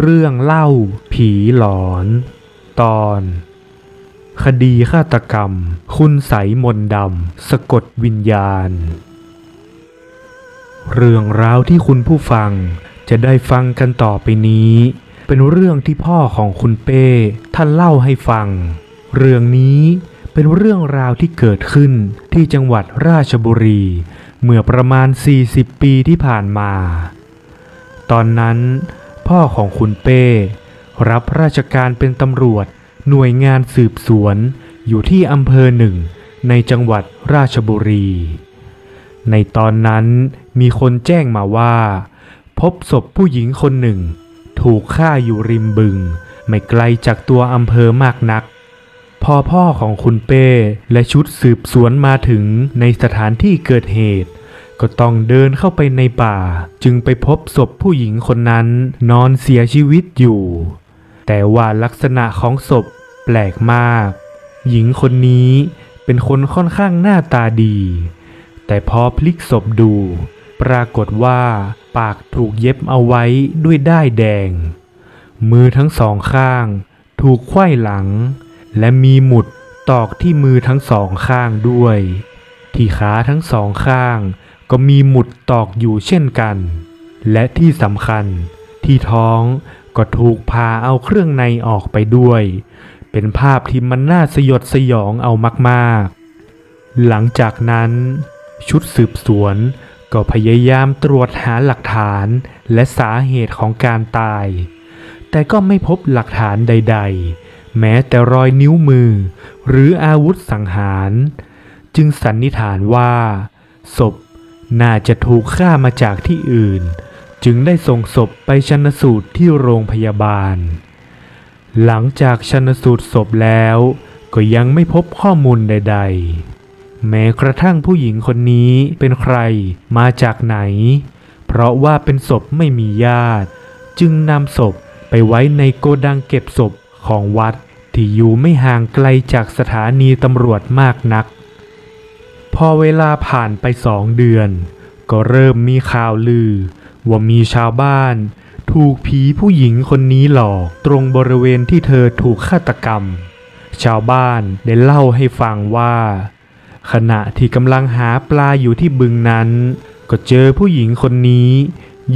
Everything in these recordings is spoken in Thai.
เรื่องเล่าผีหลอน ตอน คดีฆาตกรรม คุณใสยมนดำสะกดวิญญาณ เรื่องราวที่คุณผู้ฟังจะได้ฟังกันต่อไปนี้ เป็นเรื่องที่พ่อของคุณเป้ท่านเล่าให้ฟัง เรื่องนี้เป็นเรื่องราวที่เกิดขึ้นที่จังหวัดราชบุรี เมื่อประมาณ 40 ปีที่ผ่านมา ตอนนั้น พ่อของคุณเป้ รับราชการเป็นตำรวจ หน่วยงานสืบสวน อยู่ที่อำเภอหนึ่ง ในจังหวัดราชบุรี ในตอนนั้นมีคนแจ้งมาว่า พบศพผู้หญิงคนหนึ่ง ถูกฆ่าอยู่ริมบึง ไม่ไกลจากตัวอำเภอมากนัก พอพ่อของคุณเป้และชุดสืบสวนมาถึงในสถานที่เกิดเหตุ ก็ต้องเดินเข้าไปในป่า จึงไปพบศพผู้หญิงคนนั้นนอนเสียชีวิตอยู่ แต่ว่าลักษณะของศพแปลกมาก หญิงคนนี้เป็นคนค่อนข้างหน้าตาดี แต่พอพลิกศพดู ปรากฏว่าปากถูกเย็บเอาไว้ด้วยด้ายแดง มือทั้งสองข้างถูกไขว้หลัง และมีหมุดตอกที่มือทั้งสองข้างด้วย ที่ขาทั้งสองข้าง ก็มีหมุดตอกอยู่เช่นกัน และที่สำคัญที่ท้องก็ถูกพาเอาเครื่องในออกไปด้วย เป็นภาพที่มันน่าสยดสยองเอามากๆ หลังจากนั้น ชุดสืบสวนก็พยายามตรวจหาหลักฐานและสาเหตุของการตาย แต่ก็ไม่พบหลักฐานใด ๆ แม้แต่รอยนิ้วมือ หรืออาวุธสังหาร จึงสันนิษฐานว่า ศพ น่าจะถูกฆ่ามาจากที่อื่น จึงได้ส่งศพไปชันสูตรที่โรงพยาบาล หลังจากชันสูตรศพแล้ว ก็ยังไม่พบข้อมูลใด ๆ แม้กระทั่งผู้หญิงคนนี้เป็นใครมาจากไหน เพราะว่าเป็นศพไม่มีญาติ จึงนำศพไปไว้ในโกดังเก็บศพของวัดที่อยู่ไม่ห่างไกลจากสถานีตำรวจมากนัก พอเวลาผ่านไปสองเดือน ก็เริ่มมีข่าวลือ ว่ามีชาวบ้าน ถูกผีผู้หญิงคนนี้หลอกตรงบริเวณที่เธอถูกฆาตกรรม ชาวบ้านได้เล่าให้ฟังว่า ขณะที่กำลังหาปลาอยู่ที่บึงนั้น ก็เจอผู้หญิงคนนี้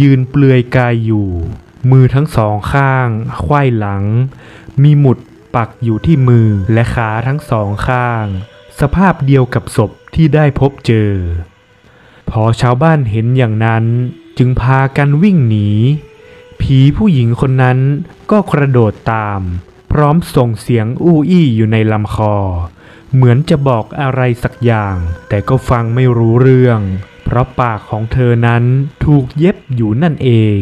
ยืนเปลือยกายอยู่ มือทั้งสองข้างไขว้หลัง มีหมุดปักอยู่ที่มือและขาทั้งสองข้าง สภาพเดียวกับศพที่ได้พบเจอ พอชาวบ้านเห็นอย่างนั้นจึงพากันวิ่งหนี ผีผู้หญิงคนนั้นก็กระโดดตาม พร้อมส่งเสียงอู้อี้อยู่ในลำคอ เหมือนจะบอกอะไรสักอย่าง แต่ก็ฟังไม่รู้เรื่อง เพราะปากของเธอนั้นถูกเย็บอยู่นั่นเอง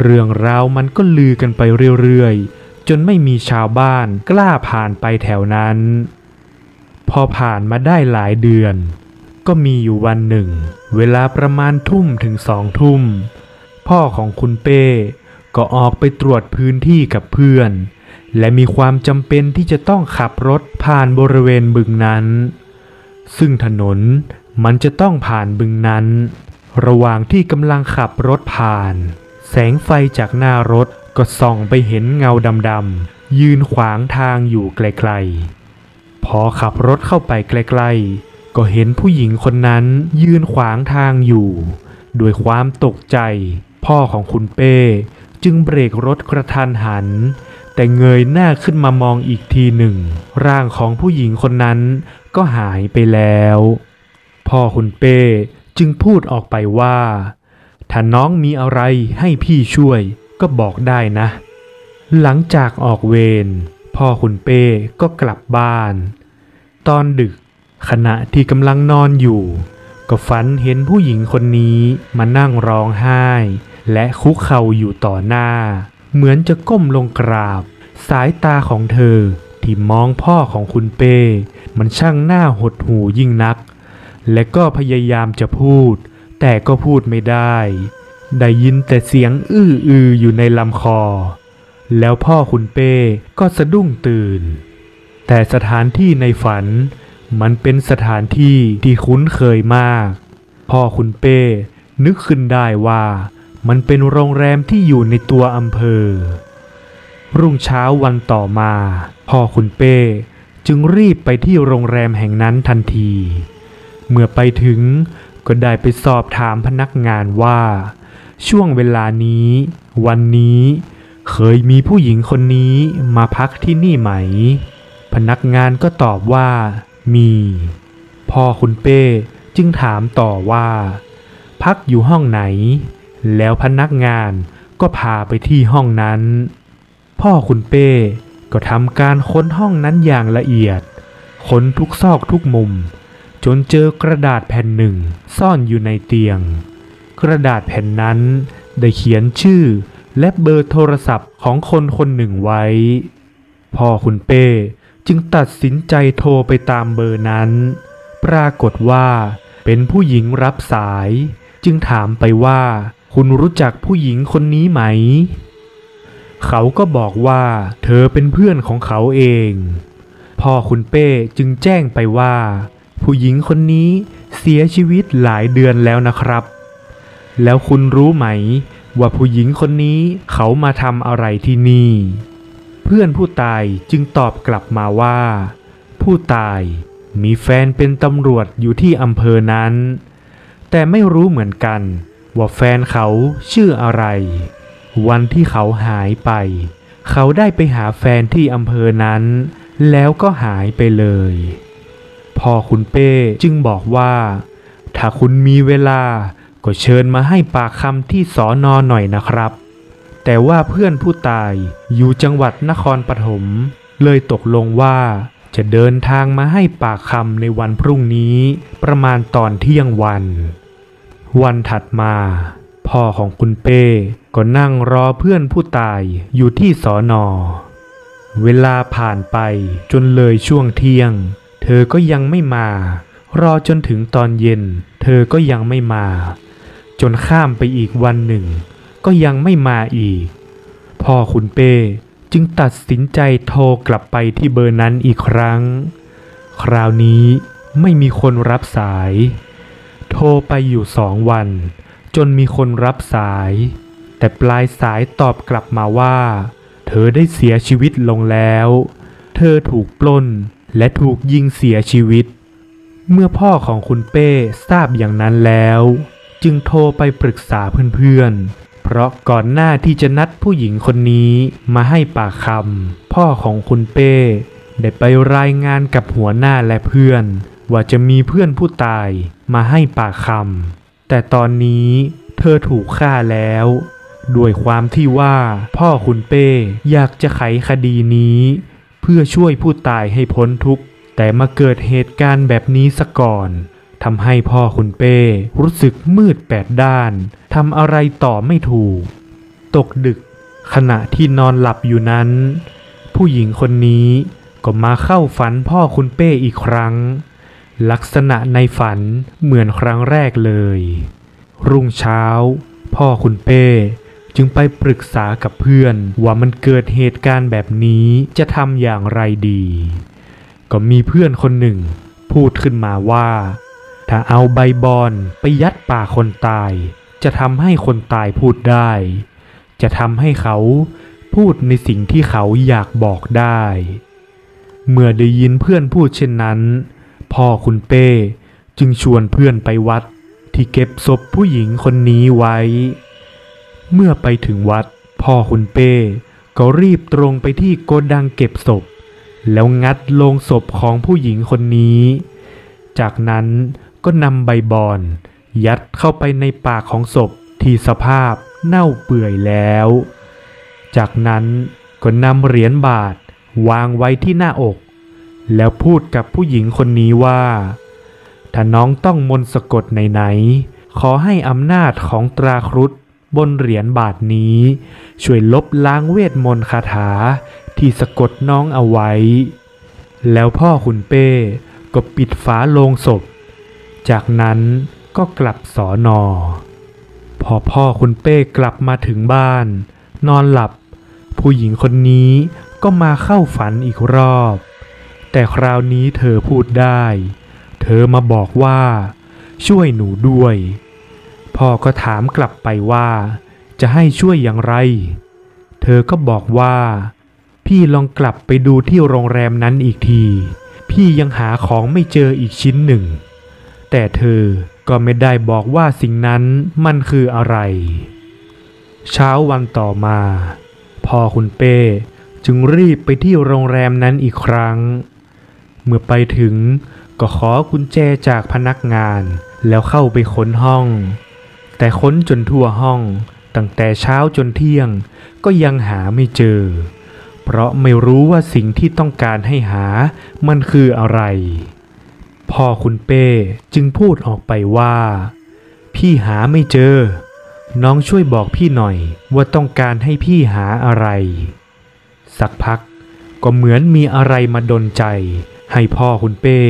เรื่องราวมันก็ลือกันไปเรื่อยๆ จนไม่มีชาวบ้านกล้าผ่านไปแถวนั้น พอผ่านมาได้หลายเดือน ก็มีอยู่วันหนึ่ง เวลาประมาณทุ่มถึงสองทุ่ม พ่อของคุณเป้ก็ออกไปตรวจพื้นที่กับเพื่อน และมีความจำเป็นที่จะต้องขับรถผ่านบริเวณบึงนั้น ซึ่งถนนมันจะต้องผ่านบึงนั้น ระหว่างที่กำลังขับรถผ่าน แสงไฟจากหน้ารถก็ส่องไปเห็นเงาดำๆยืนขวางทางอยู่ไกลๆ พอขับรถเข้าไปใกล้ๆ ก็เห็นผู้หญิงคนนั้นยืนขวางทางอยู่ด้วยความตกใจ พ่อของคุณเป้จึงเบรกรถกระทันหัน แต่เงยหน้าขึ้นมามองอีกทีหนึ่ง ร่างของผู้หญิงคนนั้นก็หายไปแล้ว พ่อคุณเป้จึงพูดออกไปว่า ถ้าน้องมีอะไรให้พี่ช่วยก็บอกได้นะ หลังจากออกเวร พ่อคุณเป้ก็กลับบ้าน ตอนดึกขณะที่กำลังนอนอยู่ ก็ฝันเห็นผู้หญิงคนนี้มานั่งร้องไห้ และคุกเข่าอยู่ต่อหน้า เหมือนจะก้มลงกราบ สายตาของเธอที่มองพ่อของคุณเป้ มันช่างหน้าหดหูยิ่งนัก และก็พยายามจะพูด แต่ก็พูดไม่ได้ ได้ยินแต่เสียงอื้ออืออยู่ในลำคอ แล้วพ่อคุณเป้ก็สะดุ้งตื่น แต่สถานที่ในฝัน มันเป็นสถานที่ที่คุ้นเคยมาก พ่อคุณเป้นึกขึ้นได้ว่า มันเป็นโรงแรมที่อยู่ในตัวอำเภอ รุ่งเช้าวันต่อมา พ่อคุณเป้จึงรีบไปที่โรงแรมแห่งนั้นทันที เมื่อไปถึงก็ได้ไปสอบถามพนักงานว่า ช่วงเวลานี้ วันนี้ เคยมีผู้หญิงคนนี้มาพักที่นี่ไหม พนักงานก็ตอบว่ามี พ่อคุณเป้จึงถามต่อว่า พักอยู่ห้องไหน แล้วพนักงานก็พาไปที่ห้องนั้น พ่อคุณเป้ก็ทำการค้นห้องนั้นอย่างละเอียด ค้นทุกซอกทุกมุม จนเจอกระดาษแผ่นหนึ่งซ่อนอยู่ในเตียง กระดาษแผ่นนั้นได้เขียนชื่อ และเบอร์โทรศัพท์ของคนคนหนึ่งไว้ พ่อคุณเป้จึงตัดสินใจโทรไปตามเบอร์นั้น ปรากฏว่าเป็นผู้หญิงรับสาย จึงถามไปว่า คุณรู้จักผู้หญิงคนนี้ไหม เขาก็บอกว่า เธอเป็นเพื่อนของเขาเอง พ่อคุณเป้จึงแจ้งไปว่า ผู้หญิงคนนี้เสียชีวิตหลายเดือนแล้วนะครับ แล้วคุณรู้ไหม ว่าผู้หญิงคนนี้เขามาทำอะไรที่นี่ เพื่อนผู้ตายจึงตอบกลับมาว่า ผู้ตายมีแฟนเป็นตำรวจอยู่ที่อำเภอนั้น แต่ไม่รู้เหมือนกันว่าแฟนเขาชื่ออะไร วันที่เขาหายไป เขาได้ไปหาแฟนที่อำเภอนั้น แล้วก็หายไปเลย พอคุณเป้จึงบอกว่า ถ้าคุณมีเวลา ก็เชิญมาให้ปากคำที่สอนอหน่อยนะครับ แต่ว่าเพื่อนผู้ตายอยู่จังหวัดนครปฐมเลยตกลงว่าจะเดินทางมาให้ปากคำในวันพรุ่งนี้ประมาณตอนเที่ยงวัน วันถัดมา พ่อของคุณเป้ก็นั่งรอเพื่อนผู้ตายอยู่ที่สอนอ เวลาผ่านไปจนเลยช่วงเที่ยง เธอก็ยังไม่มา รอจนถึงตอนเย็น เธอก็ยังไม่มา จนข้ามไปอีกวันหนึ่ง ก็ยังไม่มาอีก พ่อคุณเป้จึงตัดสินใจโทรกลับไปที่เบอร์นั้นอีกครั้ง คราวนี้ไม่มีคนรับสาย โทรไปอยู่สองวัน จนมีคนรับสาย แต่ปลายสายตอบกลับมาว่า เธอได้เสียชีวิตลงแล้ว เธอถูกปล้นและถูกยิงเสียชีวิต เมื่อพ่อของคุณเป้ทราบอย่างนั้นแล้ว จึงโทรไปปรึกษาเพื่อนๆ เพราะก่อนหน้าที่จะนัดผู้หญิงคนนี้มาให้ปากคำพ่อของคุณเป้ได้ไปรายงานกับหัวหน้าและเพื่อน ว่าจะมีเพื่อนผู้ตายมาให้ปากคำแต่ตอนนี้เธอถูกฆ่าแล้วด้วยความที่ว่าพ่อคุณเป้อยากจะไขคดีนี้ เพื่อช่วยผู้ตายให้พ้นทุกข์ แต่มาเกิดเหตุการณ์แบบนี้ซะก่อน ทำให้พ่อคุณเป้รู้สึกมืดแปดด้านทำอะไรต่อไม่ถูก ตกดึกขณะที่นอนหลับอยู่นั้น ผู้หญิงคนนี้ก็มาเข้าฝันพ่อคุณเป้อีกครั้ง ลักษณะในฝันเหมือนครั้งแรกเลย รุ่งเช้า พ่อคุณเป้จึงไปปรึกษากับเพื่อนว่ามันเกิดเหตุการณ์แบบนี้จะทำอย่างไรดี ก็มีเพื่อนคนหนึ่ง พูดขึ้นมาว่า ถ้าเอาใบบอนไปยัดปากคนตาย จะทำให้คนตายพูดได้ จะทำให้เขาพูดในสิ่งที่เขาอยากบอกได้ เมื่อได้ยินเพื่อนพูดเช่นนั้น พ่อคุณเป้จึงชวนเพื่อนไปวัดที่เก็บศพผู้หญิงคนนี้ไว้ เมื่อไปถึงวัด พ่อคุณเป้ก็รีบตรงไปที่โกดังเก็บศพ แล้วงัดโลงศพของผู้หญิงคนนี้ จากนั้น ก็นำใบบอน ยัดเข้าไปในปากของศพที่สภาพเน่าเปื่อยแล้ว จากนั้นก็นำเหรียญบาทวางไว้ที่หน้าอก แล้วพูดกับผู้หญิงคนนี้ว่า ถ้าน้องต้องมนต์สะกดไหนๆขอให้อำนาจของตราครุฑบนเหรียญบาทนี้ ช่วยลบล้างเวทมนต์คาถาที่สะกดน้องเอาไว้ แล้วพ่อคุณเป้ก็ปิดฝาโลงศพ จากนั้นก็กลับสอนอ พอพ่อคุณเป้กลับมาถึงบ้าน นอนหลับ ผู้หญิงคนนี้ก็มาเข้าฝันอีกรอบ แต่คราวนี้เธอพูดได้ เธอมาบอกว่า ช่วยหนูด้วย พ่อก็ถามกลับไปว่า จะให้ช่วยอย่างไร เธอก็บอกว่า พี่ลองกลับไปดูที่โรงแรมนั้นอีกที พี่ยังหาของไม่เจออีกชิ้นหนึ่ง แต่เธอก็ไม่ได้บอกว่าสิ่งนั้นมันคืออะไร เช้าวันต่อมาพ่อคุณเป้จึงรีบไปที่โรงแรมนั้นอีกครั้ง เมื่อไปถึงก็ขอกุญแจจากพนักงานแล้วเข้าไปค้นห้อง แต่ค้นจนทั่วห้องตั้งแต่เช้าจนเที่ยงก็ยังหาไม่เจอ เพราะไม่รู้ว่าสิ่งที่ต้องการให้หามันคืออะไร พ่อคุณเป้จึงพูดออกไปว่า พี่หาไม่เจอ น้องช่วยบอกพี่หน่อยว่าต้องการให้พี่หาอะไร สักพักก็เหมือนมีอะไรมาดนใจ ให้พ่อคุณเป้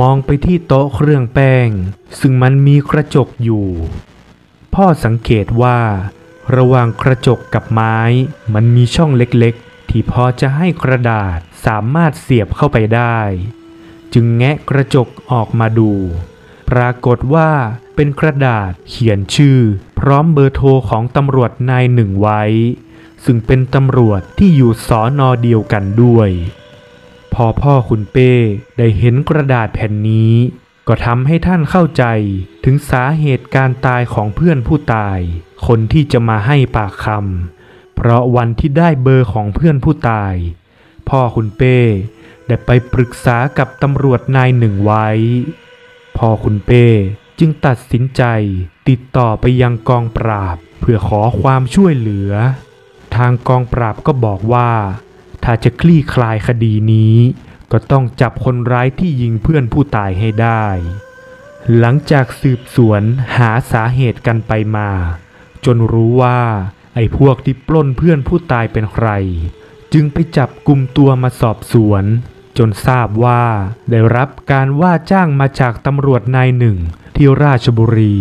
มองไปที่โต๊ะเครื่องแป้ง ซึ่งมันมีกระจกอยู่ พ่อสังเกตว่า ระหว่างกระจกกับไม้ มันมีช่องเล็กๆ ที่พอจะให้กระดาษสามารถเสียบเข้าไปได้ จึงแงะกระจกออกมาดู ปรากฏว่าเป็นกระดาษเขียนชื่อ พร้อมเบอร์โทรของตำรวจนายหนึ่งไว้ ซึ่งเป็นตำรวจที่อยู่สอนอเดียวกันด้วย พอพ่อคุณเป้ได้เห็นกระดาษแผ่นนี้ ก็ทำให้ท่านเข้าใจถึงสาเหตุการตายของเพื่อนผู้ตาย คนที่จะมาให้ปากคำเพราะวันที่ได้เบอร์ของเพื่อนผู้ตาย พ่อคุณเป้ ได้ไปปรึกษากับตำรวจนายหนึ่งไว้พ่อคุณเป้จึงตัดสินใจติดต่อไปยังกองปราบ เพื่อขอความช่วยเหลือ ทางกองปราบก็บอกว่า ถ้าจะคลี่คลายคดีนี้ ก็ต้องจับคนร้ายที่ยิงเพื่อนผู้ตายให้ได้ หลังจากสืบสวนหาสาเหตุกันไปมา จนรู้ว่าไอ้พวกที่ปล้นเพื่อนผู้ตายเป็นใคร จึงไปจับกลุ่มตัวมาสอบสวน จนทราบว่าได้รับการว่าจ้างมาจากตำรวจนายหนึ่งที่ราชบุรี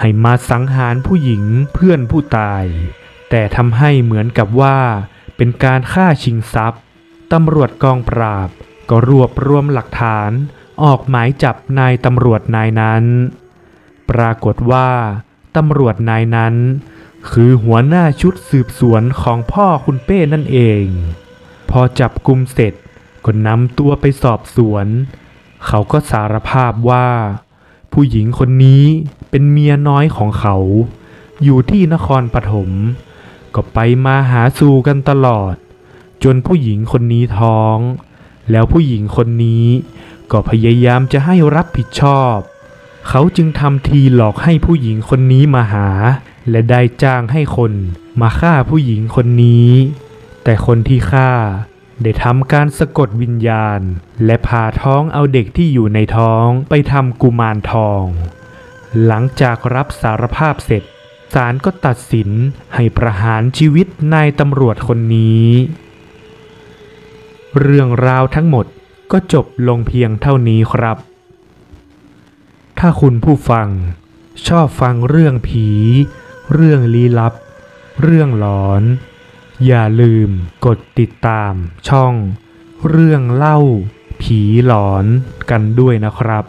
ให้มาสังหารผู้หญิงเพื่อนผู้ตาย แต่ทำให้เหมือนกับว่า เป็นการฆ่าชิงทรัพย์ตำรวจกองปราบ ก็รวบรวมหลักฐานออกหมายจับนายตำรวจนายนั้น ปรากฏว่าตำรวจนายนั้น คือหัวหน้าชุดสืบสวนของพ่อคุณเป้นั่นเอง พอจับกลุ่มเสร็จ ก็นำตัวไปสอบสวน เขาก็สารภาพว่า ผู้หญิงคนนี้เป็นเมียน้อยของเขา อยู่ที่นครปฐมก็ไปมาหาสู่กันตลอด จนผู้หญิงคนนี้ท้อง แล้วผู้หญิงคนนี้ก็พยายามจะให้รับผิดชอบ เขาจึงทำทีหลอกให้ผู้หญิงคนนี้มาหา และได้จ้างให้คนมาฆ่าผู้หญิงคนนี้ แต่คนที่ฆ่า ได้ทำการสะกดวิญญาณ และพาท้องเอาเด็กที่อยู่ในท้องไปทำกุมารทอง หลังจากรับสารภาพเสร็จศาลก็ตัดสินให้ประหารชีวิตนายตำรวจคนนี้ เรื่องราวทั้งหมดก็จบลงเพียงเท่านี้ครับ ถ้าคุณผู้ฟังชอบฟังเรื่องผี เรื่องลี้ลับ เรื่องหลอน อย่าลืมกดติดตามช่อง เรื่องเล่าผีหลอนกันด้วยนะครับ